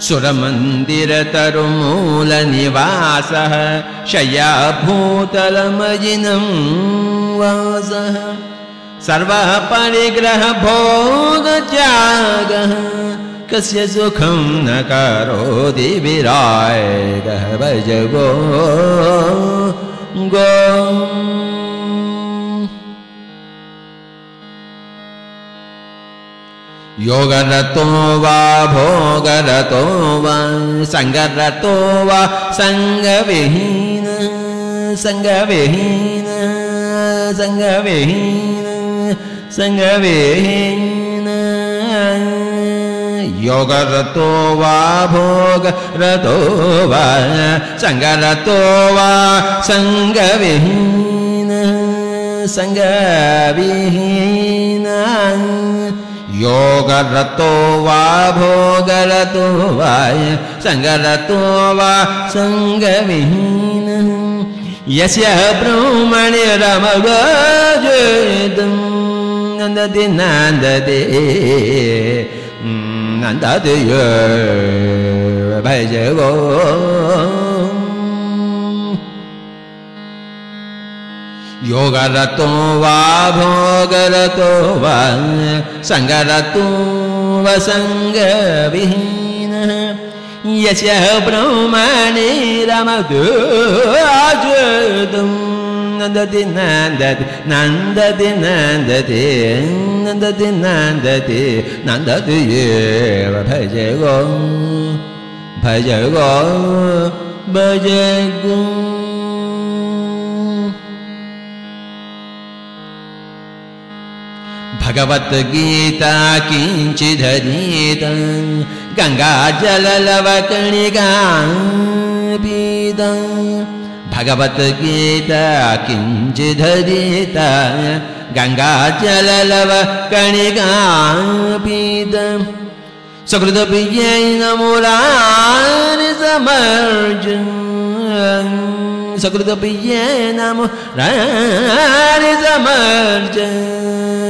सुरमन्दिरतरुमूलनिवासः शय्याभूतलमजिनं वासः। सर्वः परिग्रहभोगत्यागः कस्य सुखं न करोति विरायगः भज गो। योगरतो वा भोगरतो वा सङ्गरतो वा सङ्गविहीन सङ्गविहीन सङ्गविहीन सङ्गविहीन योगरतो वा भोगरतो वा सङ्गरतो वा सङ्गविहीन सङ्गविहीन योगरतो वा भोगरतो वा सङ्गरतो वा सङ्गविहीन यस्य ब्रह्मणि रमगजेदं नन्दति नन्दति नन्दति भज योगरतो वा भोगरतो वा सङ्गरतो वसङ्गविहीनः यस्य ब्रह्मणे रमदुं नन्दति नन्दति नन्दति नन्दति नन्दति नन्दति नन्दति एव भज गो भज गो भज गो भगवद्गीता किञ्चिदधीतं गङ्गाजललवकणिगापीदं भगवद्गीता किञ्चिदधीता गङ्गाजललवकणिगापीदम् सकृतप्रियेन मूलानि समर्जन्। सकृतप्रियेन नमो समर्जन्।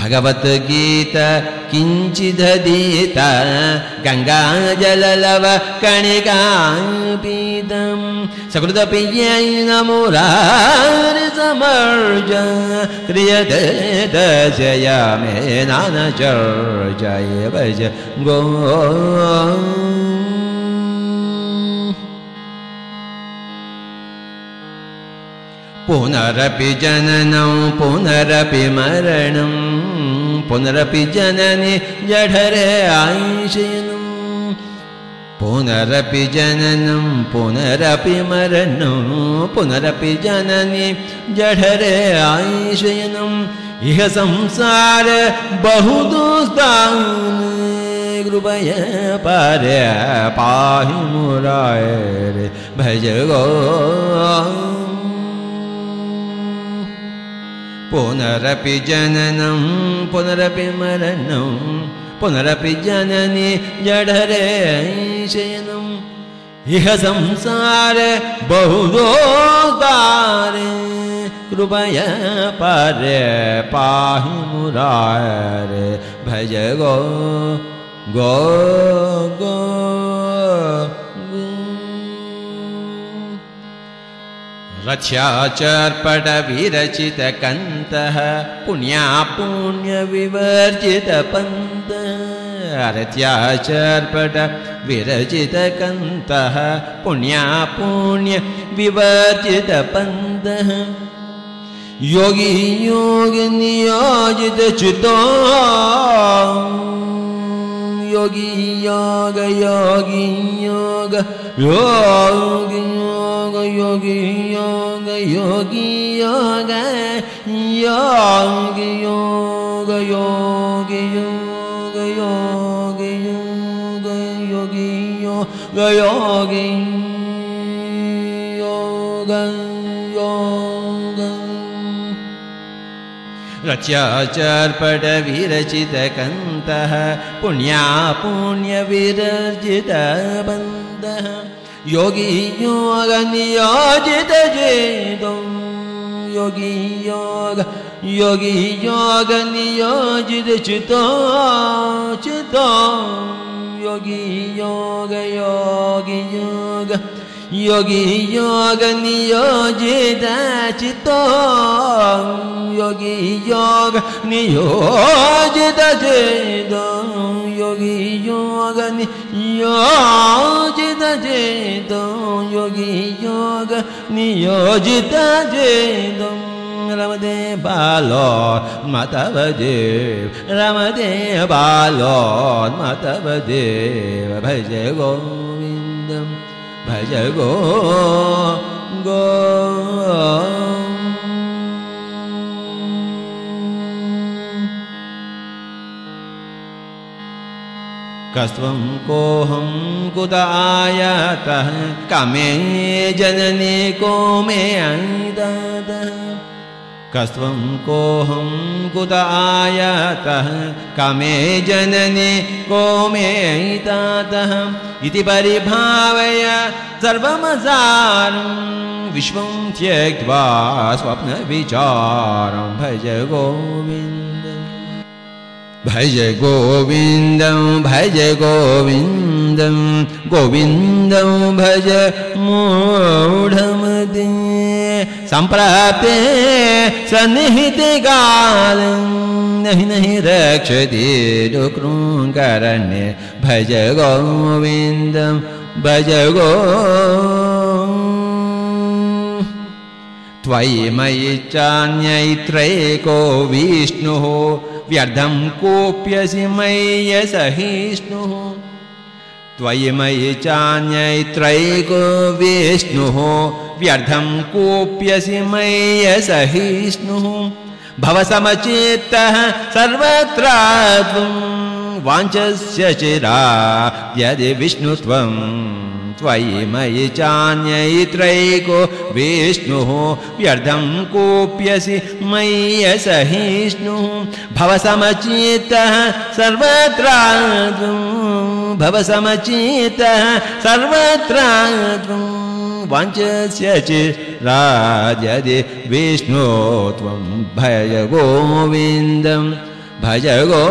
भगवद्गीत किञ्चिदधीत गङ्गाजललव कणिकाङ्पीतम् सकृतप्रियै नमुरारिसमर्ज क्रियते मुरारिय मे नानचर्जय भज गो पुनरपि जननं पुनरपि मरणं पुनरपि जननि जठरे आयुषयनं पुनरपि जननं पुनरपि मरणं पुनरपि जननि जठरे आयुषयनम् इह संसार बहु कृपय पार्य पाहि मुराय रे भज गो पुनरपि जननं पुनरपि मरणं पुनरपि जननि जठरे शयनम् इह संसार बहुदोदारे कृपया पार्य पाहि मुरारे। भज गो गो गो पुण्या पुण्यविवर्जितपन्त रथ्याचर्पट विरचितकन्तः पुण्या पुण्यविवर्जितपन्तः योगी योगनियोजितचितो योगी योग योगी योग योगी योग योगी योग योगी योग योगी योग योगी योग योगी योग योगी योग योग योगी योग योगी योगनिजित योगी योग योगी योग न्यजिद चिता चिता योगी योग रच्याचर्पटविरचितकन्तः पुण्या पुण्यविरचितबन्धः योगी योगनियोजितजेदो योगी योग योगी योगनियोजितचितो चितो योगी योग योगी योग योगी योग नियोजित चितो योगी योग नियोजित चेदो योगी योग नियोजित चेदो योगी योग नियोजित चेदो रमदे बालो मतवदेव रमदे बालो मतवदेव भज गोविन्दम् भज गो गो कस्त्वं कोऽहं कुत आयातः कमे जननी को मे अन्तः कस्त्वं कोऽहं कुत आयातः कमे जननी को मे अयितातः इति परिभावय सर्वमसारं विश्वं त्यक्त्वा स्वप्नविचारं। भज गोविन्द। भज गोविन्दं भज गोविन्दं। गोविन्दं भज मूढमदे। सम्प्राप्ते सन्निहिते कालं नहि नहि, रक्षति डुकृङ्करण्ये भज गोविन्दं भज गो। त्वयि मयि चान्यैत्रैको विष्णुः व्यर्थं कोऽप्यसि मय्य त्वयिमयि मयि विष्णुः व्यर्थं व्यर्थ कोप्यसी मय सहिष्णु। त्वं वाञ्छस्य चिरा। यदि विष्णु त्वयि मयि चान्यैत्रैको विष्णुः व्यर्थं कोप्यसी मय्यसहिष्णुः सहिष्णु। सर्वत्र त्वं भवसमचित्तः सर्वत्र त्वं वाञ्छस्य चिराजदि विष्णो त्वं भज गोविन्दं भज गो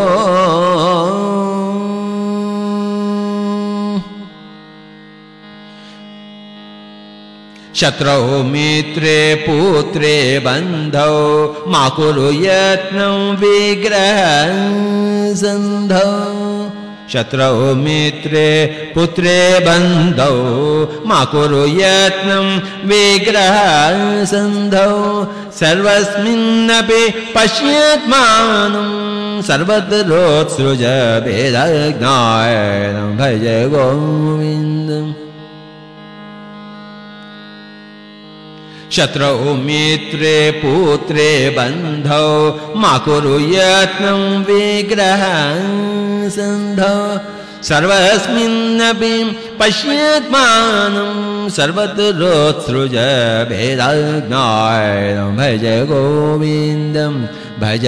शत्रौ मित्रे पुत्रे बन्धौ मा कुरु यत्नं विग्रह सन्धौ शत्रौ मित्रे पुत्रे बन्धौ मा कुरु यत्नं विग्रह सन्धौ सर्वस्मिन्नपि पश्यत्मानं सर्वत्रोत्सृज वेदज्ञायनं भज गोविन्दम् शत्रौ मित्रे पुत्रे बन्धौ मा कुरु यत्नं विग्रह सन्धौ। सर्वस्मिन्नपि पश्यत्मानं सर्वत्रोत्सृज भेदज्ञायनं भज गोविन्दं भज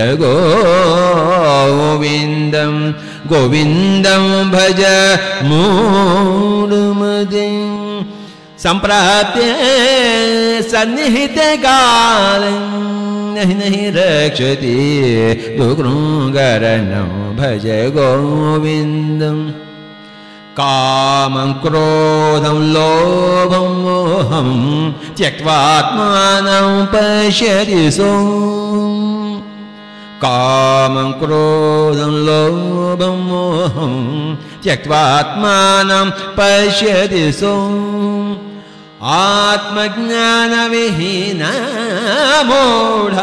गोविन्दं गोविन्दं भज मूढमदिम् सम्प्राप्ते सन्निहिते कालं नहि नहि रक्षति। दुकृङ्गरणं भज गोविन्दम् कामं क्रोधं लोभं मोहं त्यक्त्वात्मानं पश्यति सो कामं क्रोधं लोभं मोहं त्यक्त्वात्मानं पश्यति सो आत्मज्ञानविहीना मूढ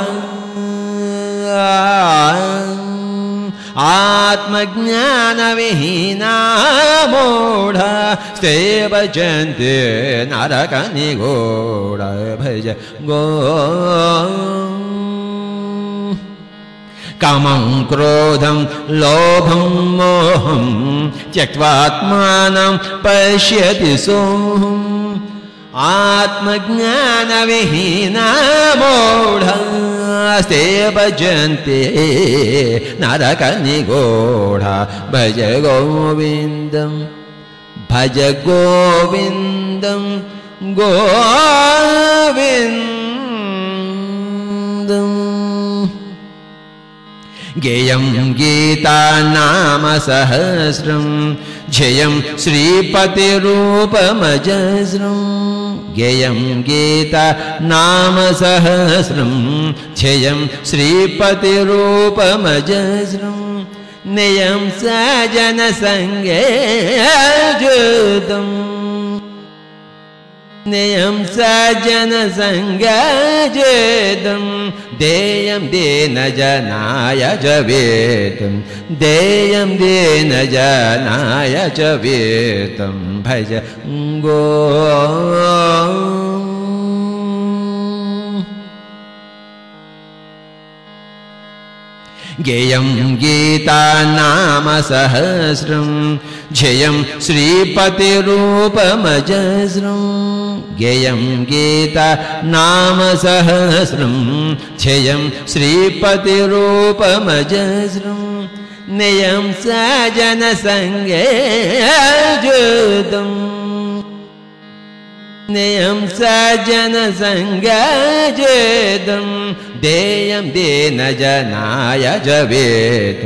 आत्मज्ञानविहीना मूढ स्ते भजन्ते नरकनिगूढ भज गो कामं क्रोधं लोभं मोहं त्यक्त्वात्मानं पश्यति सोऽहम् आत्मज्ञानविहीना मूढ ते भजन्ते नरकनिगोढा भज गोविन्दम् भज गोविन्दम् गोविन्दम् गेयं गीता नाम सहस्रम् जयं श्रीपतिरूपमजस्रम् गेयं गीता नाम सहस्रम् जयं श्रीपतिरूपमजस्रम् नियं स जनसङ्गे नियं स जनसङ्गजेदं देयं देन जनाय च वेतं देयं देन जनाय च वेतं भज गो गेयं गीता नाम सहस्रम् जयं श्रीपतिरूपमजस्रम् गेयं गीता नाम सहस्रम् जयं श्रीपतिरूपमजस्रम् नियं स जनसङ्गे जुतम् नियं स जनसङ्गजेदम् देयं दीनजनाय जवेत्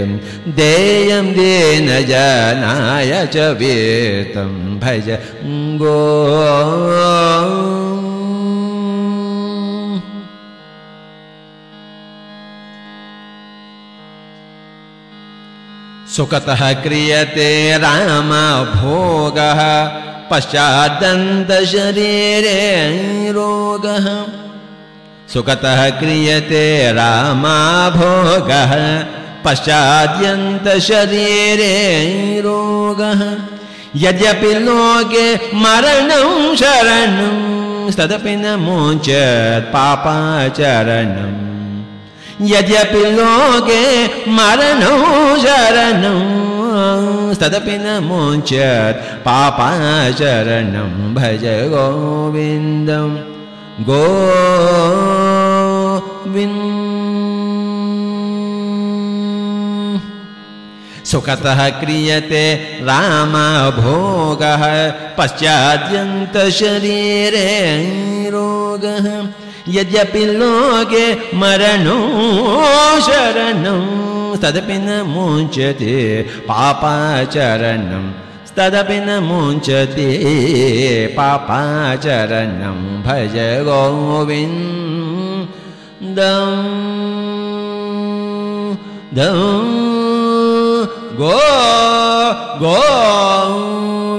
देयं दीनजनाय जवेतं भज गो। सुखतः क्रियते राम रामभोगः पश्चादन्तशरीरे रोगः। सुखतः क्रियते रामाभोगः पश्चाद्यन्तशरीरे रोगः यद्यपि लोके मरणं शरणं, तदपि न मोचत् पापाचरणम् यद्यपि लोके मरणं शरणं, तदपि न मोचत् पापाचरणं। भज गोविन्दम्। गो सुखतः क्रियते रामभोगः पश्चाद्यन्तशरीरे रोगः यद्यपि लोके मरणो शरणं तदपि न मुञ्चते पापाचरणम् तदपि न मुञ्चति पापाचरणं भज गोविन्दम् दं। गो। गोविन्दम्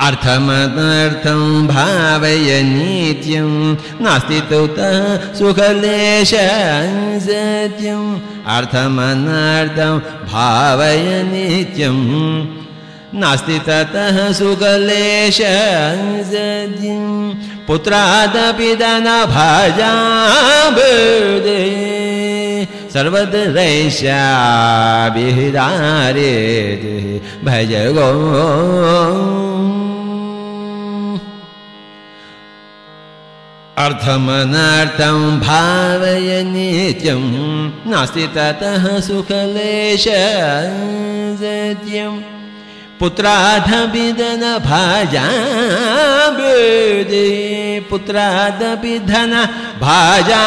अर्थमदर्थं भावय नित्यं, नास्ति ततः सुखलेश सत्यम् अर्थमनर्थं भावय नित्यं, नास्ति ततः सुखलेश सत्यं। पुत्रादपि भज गो अर्थमनर्थं भावय नित्यं नास्ति ततः सुखलेश सत्यम् पुत्रादपि धन भाजा पुत्रादपि धन भाजा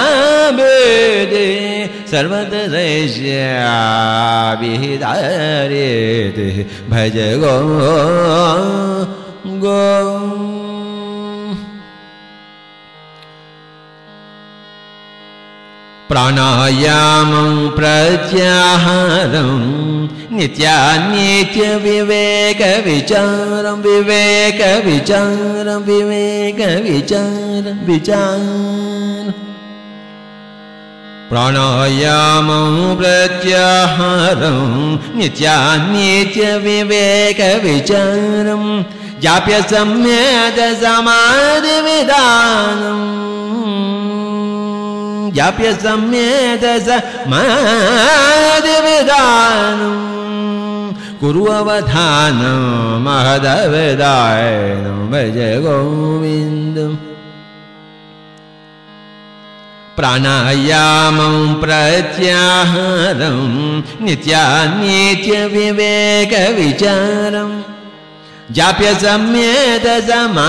भज गो गो प्राणायामं प्रत्याहारं नित्यानित्यविवेकविचारं विवेकविचारं विवेकविचारं विचार प्राणायामं प्रत्याहारं नित्यानित्यविवेकविचारं जाप्य सम्यदसमाधिविधानम् ജപ്യ സംയേതസ മാതിവിധാനം महदवदायन भज गोविंद प्राणायाम ഗോവിന്ദം प्राणायामं विवेक नित्यान्नित्यविवेकविचारं जाप्य सम्येदसमा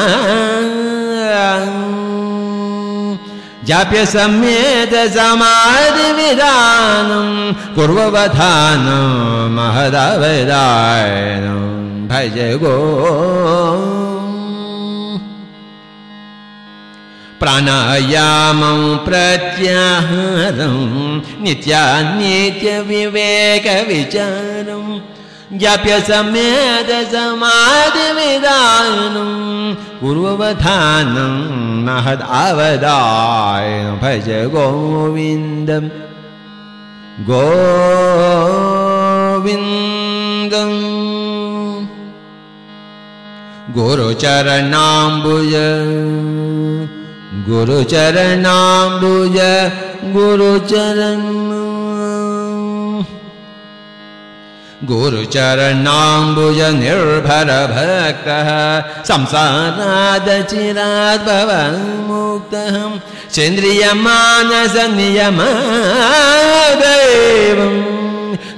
जाप्य सम्येत समाधिविधानं कुर्ववधानं महदवदायनं भज गो। प्राणायामं प्रत्याहारं नित्यानित्यविवेकविचारम् ज्ञाप्य सम्यद समाधिविधानं पूर्ववधानं महदावदाय भज गोविन्दम् गोविन्दम् गुरुचरणाम्बुज गुरुचरणाम्बुज गुरुचरण गुरुचरणाम्बुज निर्भरभक्तः संसारादचिराद्भवमुक्तः सेन्द्रियमानसनियमदेवं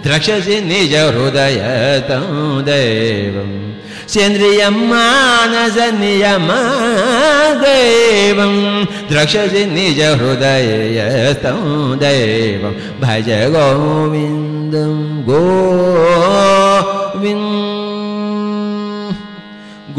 द्रक्षसि निजहृदयतं देवम् सेन्द्रियं मानसनियमदेवं द्रक्षसि निजहृदयतं देवं भज गोविन्दं गोविन्द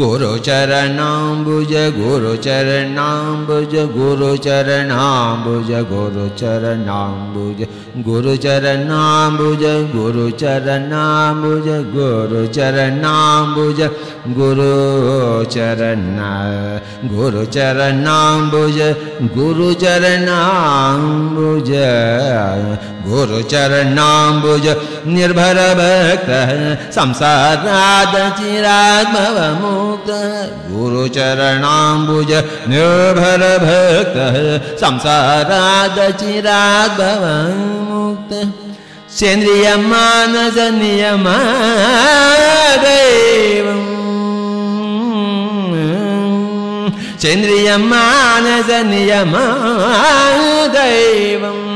गुरुचरणाम्बुज गुरुचरणाम्बुज गुरुचरणाम्बुज गुरुचरणाम्बुज गुरुचरणाम्बुज गुरुचरणाम्बुज गुरुचरणाम्बुज गुरुचरण गुरुचरणाम्बुज गुरुचरणाम्बुज गुरुचरणाम्बुज निर्भर भक्त संसाराद गुरु चरणाम्बुज निर्भर भक्त संसाराद मुक्त सेन्द्रिय मानस नियम सेन्द्रिय मानस नियम दैवम्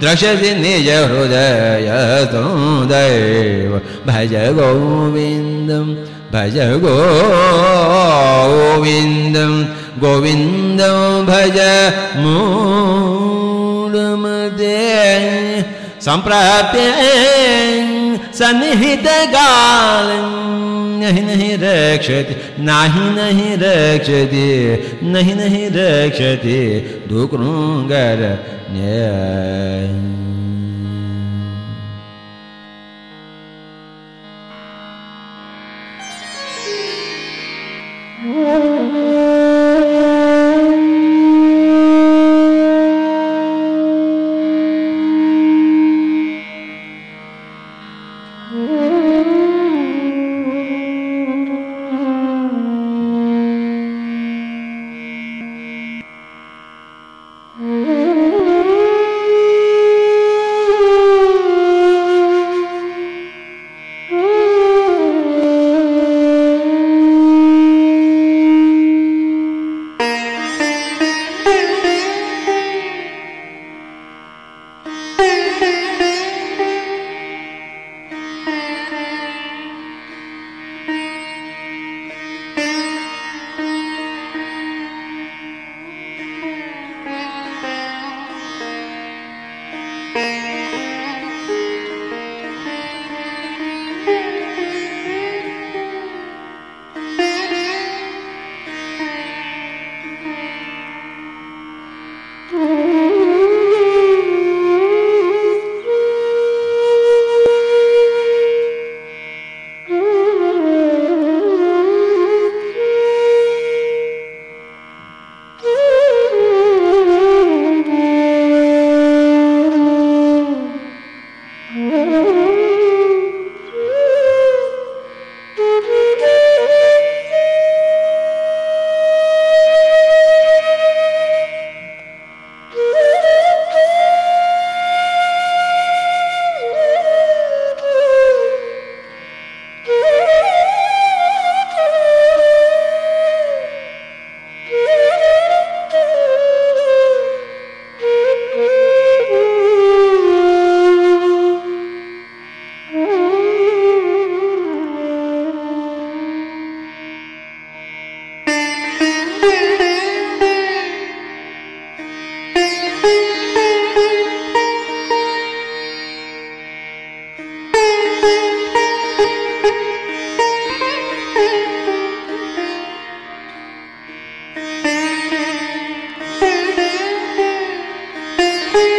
द्रक्षसि निजहृदयतो दैव भज गोविन्दम् भज गोविन्दं गोविन्दं भज मूढमदे सम्प्राप्य सन्निहितगालं नहि नहि रक्षति नाही नहीं रक्षति नहीं नहीं रक्षति दुकृङ्गर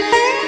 Thank you.